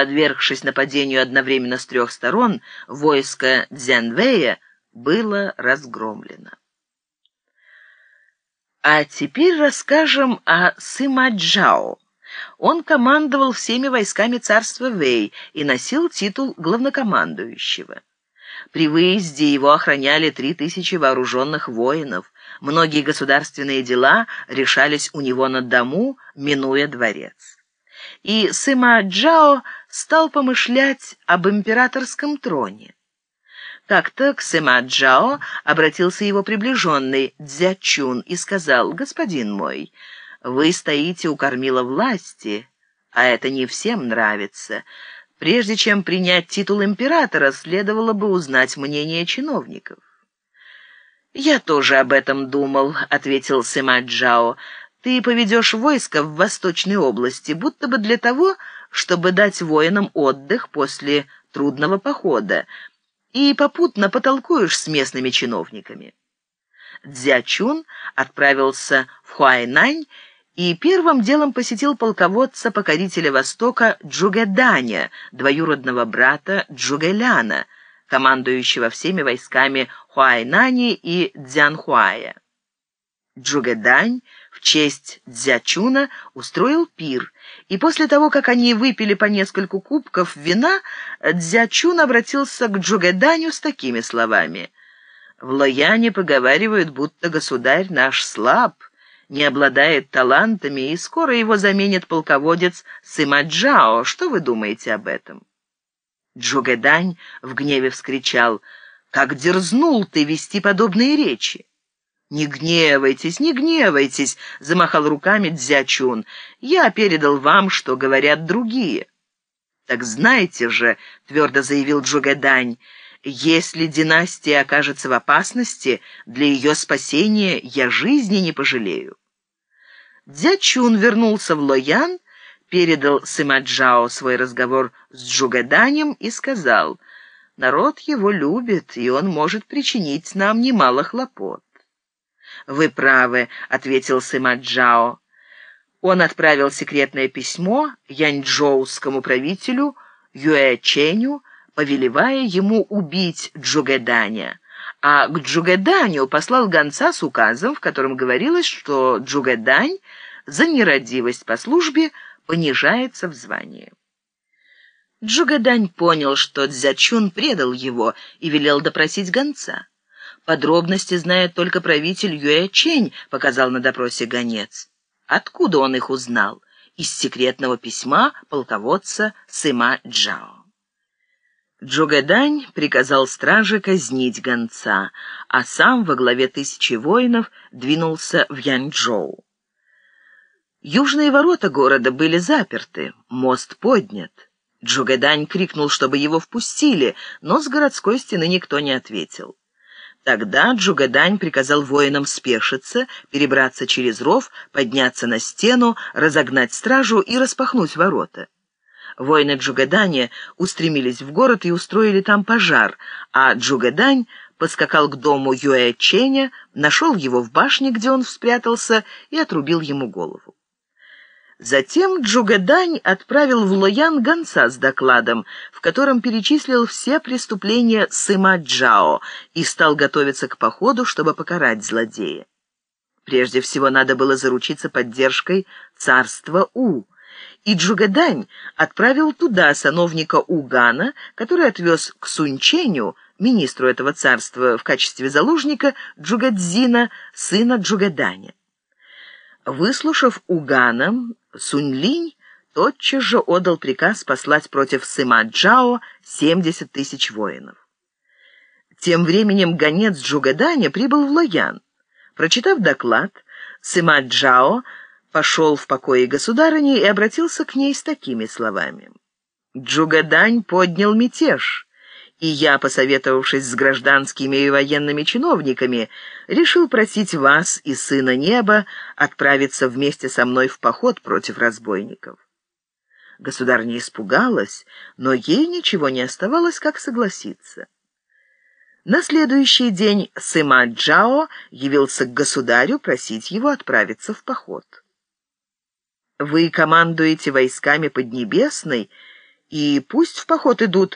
Подвергшись нападению одновременно с трех сторон, войско Дзянвэя было разгромлено. А теперь расскажем о Сымаджао. Он командовал всеми войсками царства Вэй и носил титул главнокомандующего. При выезде его охраняли три тысячи вооруженных воинов. Многие государственные дела решались у него на дому, минуя дворец. И Сыма Джао стал помышлять об императорском троне. Как-то к Сыма Джао обратился его приближенный Дзячун и сказал, «Господин мой, вы стоите у кормила власти, а это не всем нравится. Прежде чем принять титул императора, следовало бы узнать мнение чиновников». «Я тоже об этом думал», — ответил Сыма Джао. «Ты поведешь войско в Восточной области, будто бы для того, чтобы дать воинам отдых после трудного похода, и попутно потолкуешь с местными чиновниками. Дзячун отправился в Хуайнань и первым делом посетил полководца-покорителя Востока Джугэданя, двоюродного брата Джугэляна, командующего всеми войсками Хуайнани и Дзянхуая. Джугэдань в честь Дзячуна устроил пир, и после того, как они выпили по нескольку кубков вина, Дзячун обратился к Джугэданю с такими словами. «В Лояне поговаривают, будто государь наш слаб, не обладает талантами, и скоро его заменит полководец Сымаджао. Что вы думаете об этом?» Джугэдань в гневе вскричал, «Как дерзнул ты вести подобные речи!» «Не гневайтесь, не гневайтесь!» — замахал руками Дзячун. «Я передал вам, что говорят другие». «Так знаете же», — твердо заявил Джугадань, «если династия окажется в опасности, для ее спасения я жизни не пожалею». Дзячун вернулся в Лоян, передал Сымаджао свой разговор с Джугаданем и сказал, «Народ его любит, и он может причинить нам немало хлопот». «Вы правы», — ответил Сыма Джао. Он отправил секретное письмо яньчжоускому правителю Юэ Ченю, повелевая ему убить Джугэданя, а к Джугэданю послал гонца с указом, в котором говорилось, что Джугэдань за нерадивость по службе понижается в звании. Джугэдань понял, что Цзячун предал его и велел допросить гонца. Подробности знает только правитель Юэ Чень, показал на допросе гонец. Откуда он их узнал? Из секретного письма полководца Сыма Джао. Джугадань приказал страже казнить гонца, а сам во главе тысячи воинов двинулся в Янчжоу. Южные ворота города были заперты, мост поднят. Джугадань крикнул, чтобы его впустили, но с городской стены никто не ответил. Тогда Джугадань приказал воинам спешиться, перебраться через ров, подняться на стену, разогнать стражу и распахнуть ворота. Воины Джугаданя устремились в город и устроили там пожар, а Джугадань подскакал к дому Юэ Ченя, нашел его в башне, где он спрятался, и отрубил ему голову. Затем Джугадань отправил в Лоян гонца с докладом, в котором перечислил все преступления Сыма Джао и стал готовиться к походу, чтобы покарать злодея. Прежде всего надо было заручиться поддержкой царства У, и Джугадань отправил туда сановника Угана, который отвез к Сунченю, министру этого царства, в качестве заложника Джугадзина, сына Джугаданя. Выслушав Угана, Сунь-Линь тотчас же отдал приказ послать против Сыма Джао 70 тысяч воинов. Тем временем гонец Джугаданя прибыл в Лоян. Прочитав доклад, Сыма Джао пошел в покое государыни и обратился к ней с такими словами. «Джугадань поднял мятеж и я, посоветовавшись с гражданскими и военными чиновниками, решил просить вас и Сына Неба отправиться вместе со мной в поход против разбойников. Государня испугалась, но ей ничего не оставалось, как согласиться. На следующий день Сыма Джао явился к государю просить его отправиться в поход. «Вы командуете войсками Поднебесной и пусть в поход идут